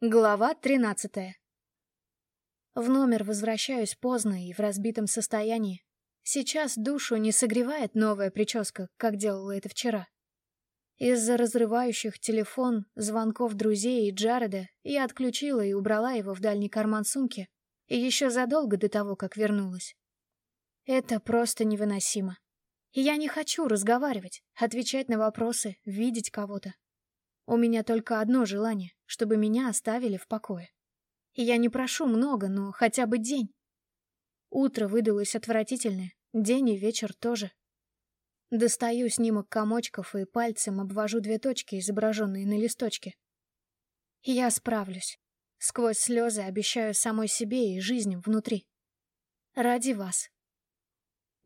Глава тринадцатая. В номер возвращаюсь поздно и в разбитом состоянии. Сейчас душу не согревает новая прическа, как делала это вчера. Из-за разрывающих телефон, звонков друзей и Джареда я отключила и убрала его в дальний карман сумки, и еще задолго до того, как вернулась. Это просто невыносимо. Я не хочу разговаривать, отвечать на вопросы, видеть кого-то. У меня только одно желание, чтобы меня оставили в покое. И я не прошу много, но хотя бы день. Утро выдалось отвратительное, день и вечер тоже. Достаю снимок комочков и пальцем обвожу две точки, изображенные на листочке. Я справлюсь. Сквозь слезы обещаю самой себе и жизни внутри. Ради вас.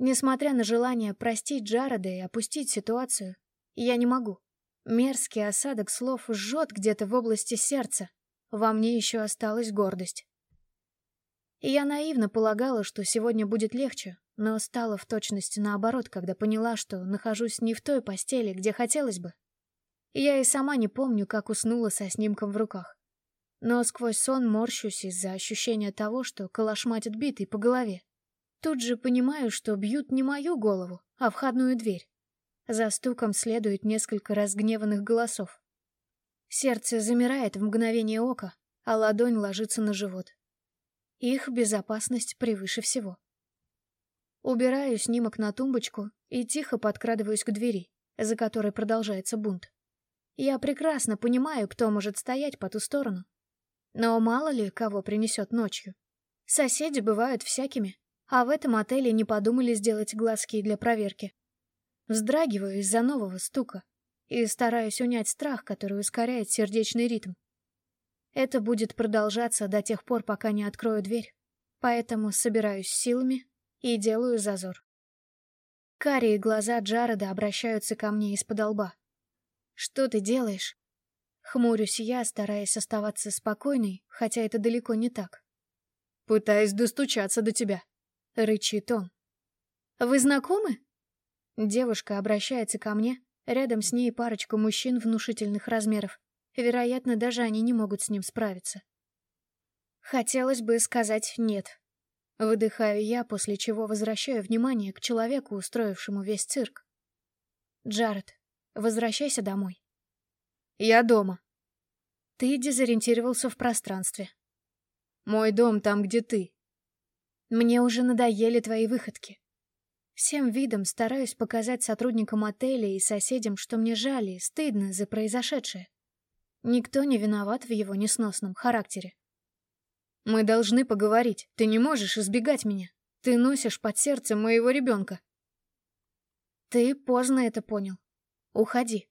Несмотря на желание простить Джареда и опустить ситуацию, я не могу. Мерзкий осадок слов жжет где-то в области сердца. Во мне еще осталась гордость. И я наивно полагала, что сегодня будет легче, но стало в точности наоборот, когда поняла, что нахожусь не в той постели, где хотелось бы. Я и сама не помню, как уснула со снимком в руках. Но сквозь сон морщусь из-за ощущения того, что калашматит битый по голове. Тут же понимаю, что бьют не мою голову, а входную дверь. За стуком следует несколько разгневанных голосов. Сердце замирает в мгновение ока, а ладонь ложится на живот. Их безопасность превыше всего. Убираю снимок на тумбочку и тихо подкрадываюсь к двери, за которой продолжается бунт. Я прекрасно понимаю, кто может стоять по ту сторону. Но мало ли кого принесет ночью. Соседи бывают всякими, а в этом отеле не подумали сделать глазки для проверки. Вздрагиваю из-за нового стука и стараюсь унять страх, который ускоряет сердечный ритм. Это будет продолжаться до тех пор, пока не открою дверь, поэтому собираюсь силами и делаю зазор. Карие глаза Джареда обращаются ко мне из-под лба. «Что ты делаешь?» Хмурюсь я, стараясь оставаться спокойной, хотя это далеко не так. «Пытаюсь достучаться до тебя», — рычит он. «Вы знакомы?» Девушка обращается ко мне, рядом с ней парочка мужчин внушительных размеров. Вероятно, даже они не могут с ним справиться. Хотелось бы сказать «нет». Выдыхаю я, после чего возвращаю внимание к человеку, устроившему весь цирк. Джаред, возвращайся домой. Я дома. Ты дезориентировался в пространстве. Мой дом там, где ты. Мне уже надоели твои выходки. Всем видом стараюсь показать сотрудникам отеля и соседям, что мне жаль и стыдно за произошедшее. Никто не виноват в его несносном характере. Мы должны поговорить. Ты не можешь избегать меня. Ты носишь под сердцем моего ребенка. Ты поздно это понял. Уходи.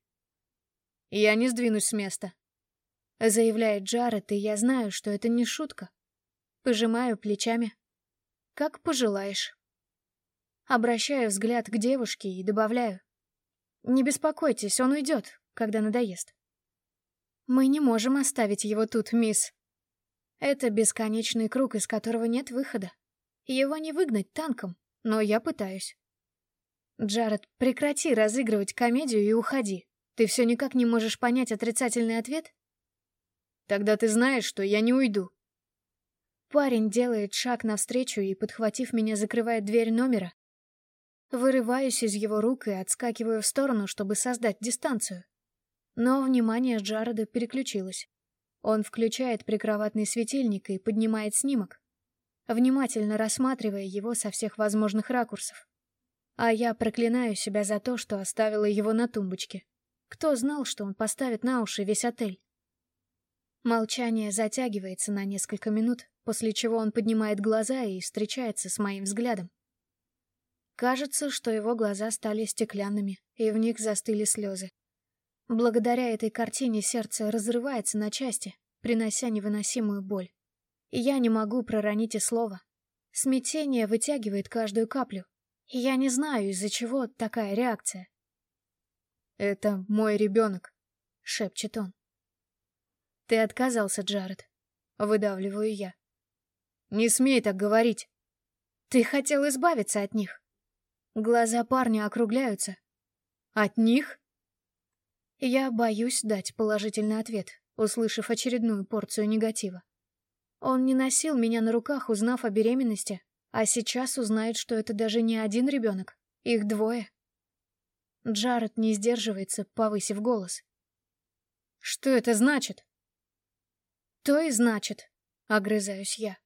Я не сдвинусь с места. Заявляет Джаред, и я знаю, что это не шутка. Пожимаю плечами. Как пожелаешь. Обращаю взгляд к девушке и добавляю. «Не беспокойтесь, он уйдет, когда надоест». «Мы не можем оставить его тут, мисс». Это бесконечный круг, из которого нет выхода. Его не выгнать танком, но я пытаюсь. «Джаред, прекрати разыгрывать комедию и уходи. Ты все никак не можешь понять отрицательный ответ?» «Тогда ты знаешь, что я не уйду». Парень делает шаг навстречу и, подхватив меня, закрывает дверь номера, Вырываюсь из его рук и отскакиваю в сторону, чтобы создать дистанцию. Но внимание Джареда переключилось. Он включает прикроватный светильник и поднимает снимок, внимательно рассматривая его со всех возможных ракурсов. А я проклинаю себя за то, что оставила его на тумбочке. Кто знал, что он поставит на уши весь отель? Молчание затягивается на несколько минут, после чего он поднимает глаза и встречается с моим взглядом. Кажется, что его глаза стали стеклянными, и в них застыли слезы. Благодаря этой картине сердце разрывается на части, принося невыносимую боль. Я не могу проронить и слова. Смятение вытягивает каждую каплю, я не знаю, из-за чего такая реакция. «Это мой ребенок», — шепчет он. «Ты отказался, Джаред», — выдавливаю я. «Не смей так говорить». «Ты хотел избавиться от них». Глаза парня округляются. От них? Я боюсь дать положительный ответ. услышав очередную порцию негатива. Он не носил меня на руках, узнав о беременности, а сейчас узнает, что это даже не один ребенок, их двое. Джаред не сдерживается, повысив голос. «Что это значит?» «То и значит», — огрызаюсь я.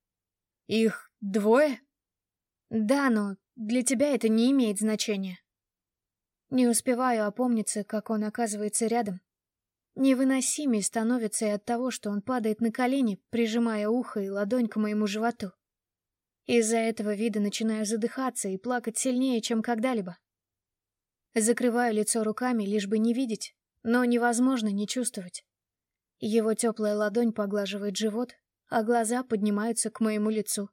«Их двое?» «Да, но для тебя это не имеет значения». Не успеваю опомниться, как он оказывается рядом. Невыносимей становится и от того, что он падает на колени, прижимая ухо и ладонь к моему животу. Из-за этого вида начинаю задыхаться и плакать сильнее, чем когда-либо. Закрываю лицо руками, лишь бы не видеть, но невозможно не чувствовать. Его теплая ладонь поглаживает живот, а глаза поднимаются к моему лицу.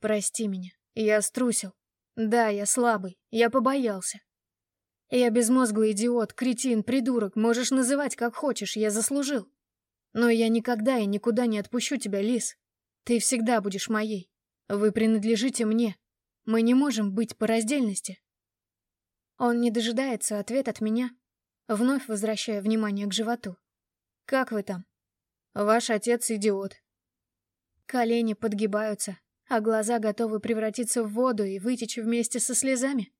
Прости меня, я струсил. Да, я слабый, я побоялся. Я безмозглый идиот, кретин, придурок, можешь называть как хочешь, я заслужил. Но я никогда и никуда не отпущу тебя, Лис. Ты всегда будешь моей. Вы принадлежите мне. Мы не можем быть по раздельности. Он не дожидается ответ от меня, вновь возвращая внимание к животу. «Как вы там?» «Ваш отец идиот». Колени подгибаются, а глаза готовы превратиться в воду и вытечь вместе со слезами.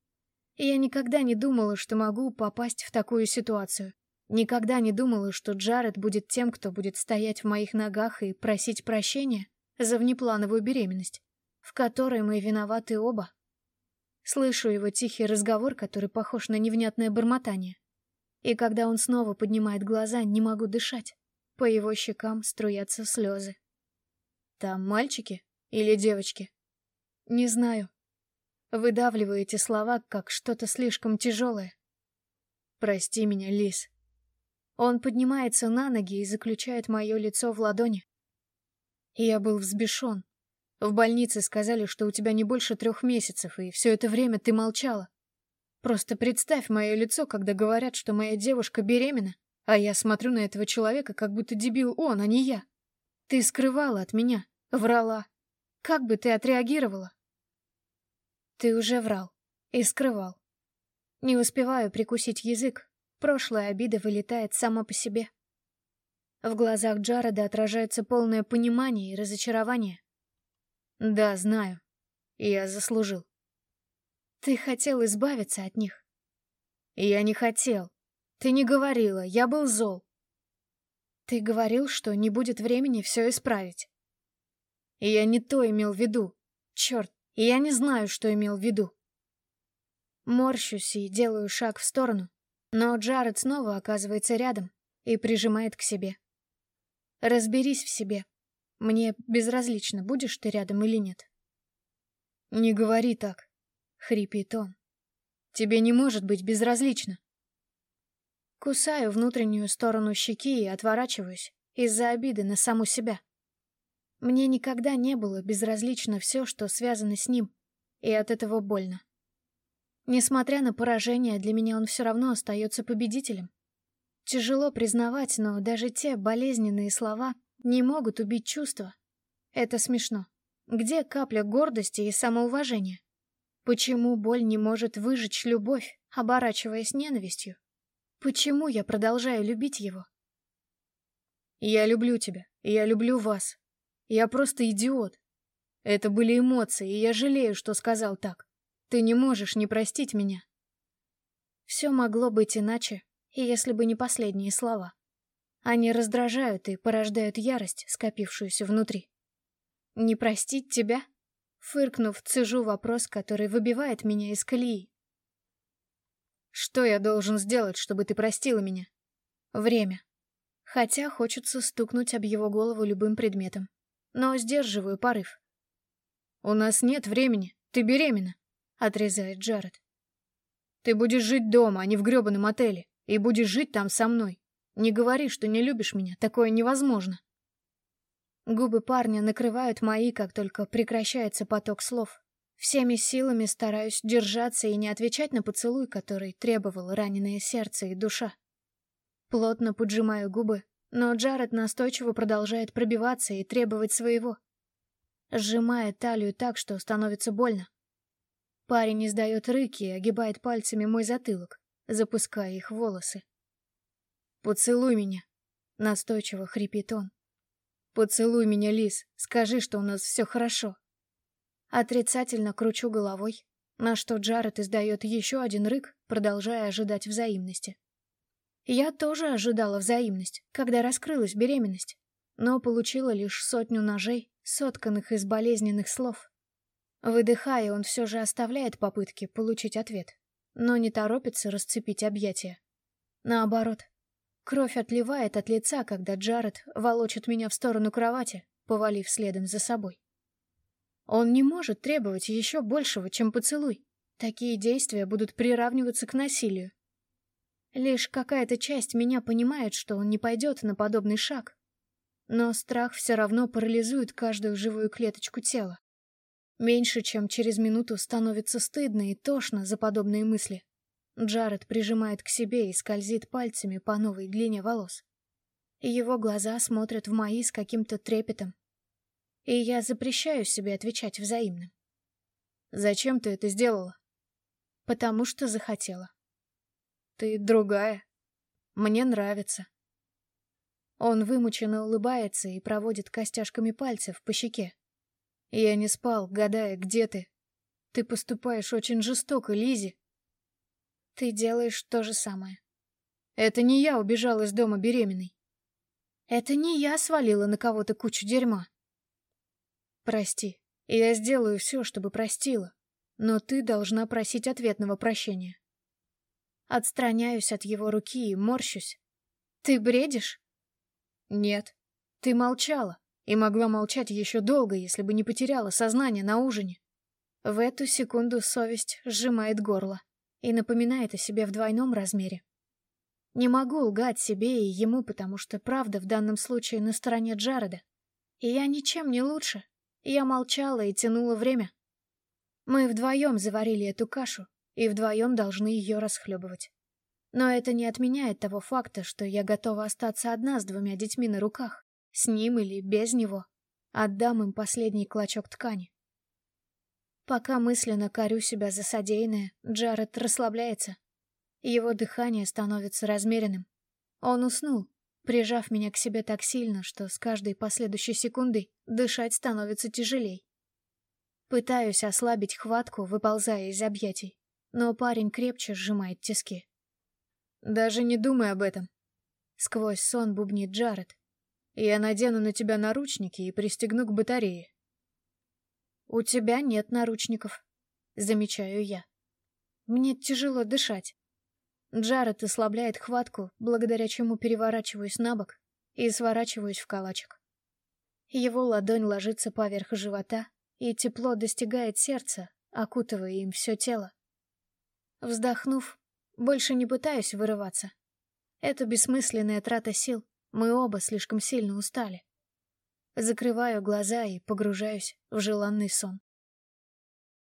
Я никогда не думала, что могу попасть в такую ситуацию. Никогда не думала, что Джаред будет тем, кто будет стоять в моих ногах и просить прощения за внеплановую беременность, в которой мы виноваты оба. Слышу его тихий разговор, который похож на невнятное бормотание. И когда он снова поднимает глаза, не могу дышать. По его щекам струятся слезы. Там мальчики или девочки? Не знаю. Выдавливаю эти слова, как что-то слишком тяжелое. Прости меня, Лис. Он поднимается на ноги и заключает мое лицо в ладони. Я был взбешен, в больнице сказали, что у тебя не больше трех месяцев, и все это время ты молчала. Просто представь мое лицо, когда говорят, что моя девушка беременна, а я смотрю на этого человека, как будто дебил он, а не я. Ты скрывала от меня, врала. Как бы ты отреагировала? Ты уже врал и скрывал. Не успеваю прикусить язык, прошлая обида вылетает сама по себе. В глазах Джареда отражается полное понимание и разочарование. Да, знаю. Я заслужил. Ты хотел избавиться от них. Я не хотел. Ты не говорила, я был зол. Ты говорил, что не будет времени все исправить. Я не то имел в виду. Черт, я не знаю, что имел в виду. Морщусь и делаю шаг в сторону, но Джаред снова оказывается рядом и прижимает к себе. Разберись в себе, мне безразлично, будешь ты рядом или нет. Не говори так, хрипит он. Тебе не может быть безразлично. Кусаю внутреннюю сторону щеки и отворачиваюсь из-за обиды на саму себя. Мне никогда не было безразлично все, что связано с ним, и от этого больно. Несмотря на поражение, для меня он все равно остается победителем. Тяжело признавать, но даже те болезненные слова не могут убить чувства. Это смешно. Где капля гордости и самоуважения? Почему боль не может выжечь любовь, оборачиваясь ненавистью? Почему я продолжаю любить его? Я люблю тебя, я люблю вас. Я просто идиот. Это были эмоции, и я жалею, что сказал так. Ты не можешь не простить меня. Все могло быть иначе, если бы не последние слова. Они раздражают и порождают ярость, скопившуюся внутри. «Не простить тебя?» Фыркнув, цежу вопрос, который выбивает меня из колеи. «Что я должен сделать, чтобы ты простила меня?» «Время». Хотя хочется стукнуть об его голову любым предметом. Но сдерживаю порыв. «У нас нет времени. Ты беременна», — отрезает Джаред. «Ты будешь жить дома, а не в грёбаном отеле, и будешь жить там со мной. Не говори, что не любишь меня, такое невозможно. Губы парня накрывают мои, как только прекращается поток слов. Всеми силами стараюсь держаться и не отвечать на поцелуй, который требовал раненое сердце и душа. Плотно поджимаю губы, но Джаред настойчиво продолжает пробиваться и требовать своего. Сжимая талию так, что становится больно. Парень издает рыки и огибает пальцами мой затылок, запуская их волосы. Поцелуй меня. Настойчиво хрипит он. «Поцелуй меня, Лис, скажи, что у нас все хорошо». Отрицательно кручу головой, на что Джаред издает еще один рык, продолжая ожидать взаимности. Я тоже ожидала взаимность, когда раскрылась беременность, но получила лишь сотню ножей, сотканных из болезненных слов. Выдыхая, он все же оставляет попытки получить ответ, но не торопится расцепить объятия. Наоборот, кровь отливает от лица, когда Джаред волочит меня в сторону кровати, повалив следом за собой. Он не может требовать еще большего, чем поцелуй. Такие действия будут приравниваться к насилию. Лишь какая-то часть меня понимает, что он не пойдет на подобный шаг. Но страх все равно парализует каждую живую клеточку тела. Меньше чем через минуту становится стыдно и тошно за подобные мысли. Джаред прижимает к себе и скользит пальцами по новой длине волос. Его глаза смотрят в мои с каким-то трепетом, и я запрещаю себе отвечать взаимным. «Зачем ты это сделала?» «Потому что захотела». «Ты другая. Мне нравится». Он вымученно улыбается и проводит костяшками пальцев по щеке. Я не спал, гадая, где ты. Ты поступаешь очень жестоко, Лизи. Ты делаешь то же самое. Это не я убежал из дома беременной. Это не я свалила на кого-то кучу дерьма. Прости, я сделаю все, чтобы простила, но ты должна просить ответного прощения. Отстраняюсь от его руки и морщусь. Ты бредишь? Нет, ты молчала и могла молчать еще долго, если бы не потеряла сознание на ужине. В эту секунду совесть сжимает горло и напоминает о себе в двойном размере. Не могу лгать себе и ему, потому что правда в данном случае на стороне Джареда. И я ничем не лучше, я молчала и тянула время. Мы вдвоем заварили эту кашу, и вдвоем должны ее расхлебывать. Но это не отменяет того факта, что я готова остаться одна с двумя детьми на руках, с ним или без него. Отдам им последний клочок ткани. Пока мысленно корю себя за содеянное, Джаред расслабляется. Его дыхание становится размеренным. Он уснул, прижав меня к себе так сильно, что с каждой последующей секундой дышать становится тяжелей. Пытаюсь ослабить хватку, выползая из объятий, но парень крепче сжимает тиски. «Даже не думай об этом», — сквозь сон бубнит Джаред. «Я надену на тебя наручники и пристегну к батарее». «У тебя нет наручников», — замечаю я. «Мне тяжело дышать». Джаред ослабляет хватку, благодаря чему переворачиваюсь на бок и сворачиваюсь в калачик. Его ладонь ложится поверх живота, и тепло достигает сердца, окутывая им все тело. Вздохнув, больше не пытаюсь вырываться. Это бессмысленная трата сил, мы оба слишком сильно устали. Закрываю глаза и погружаюсь в желанный сон.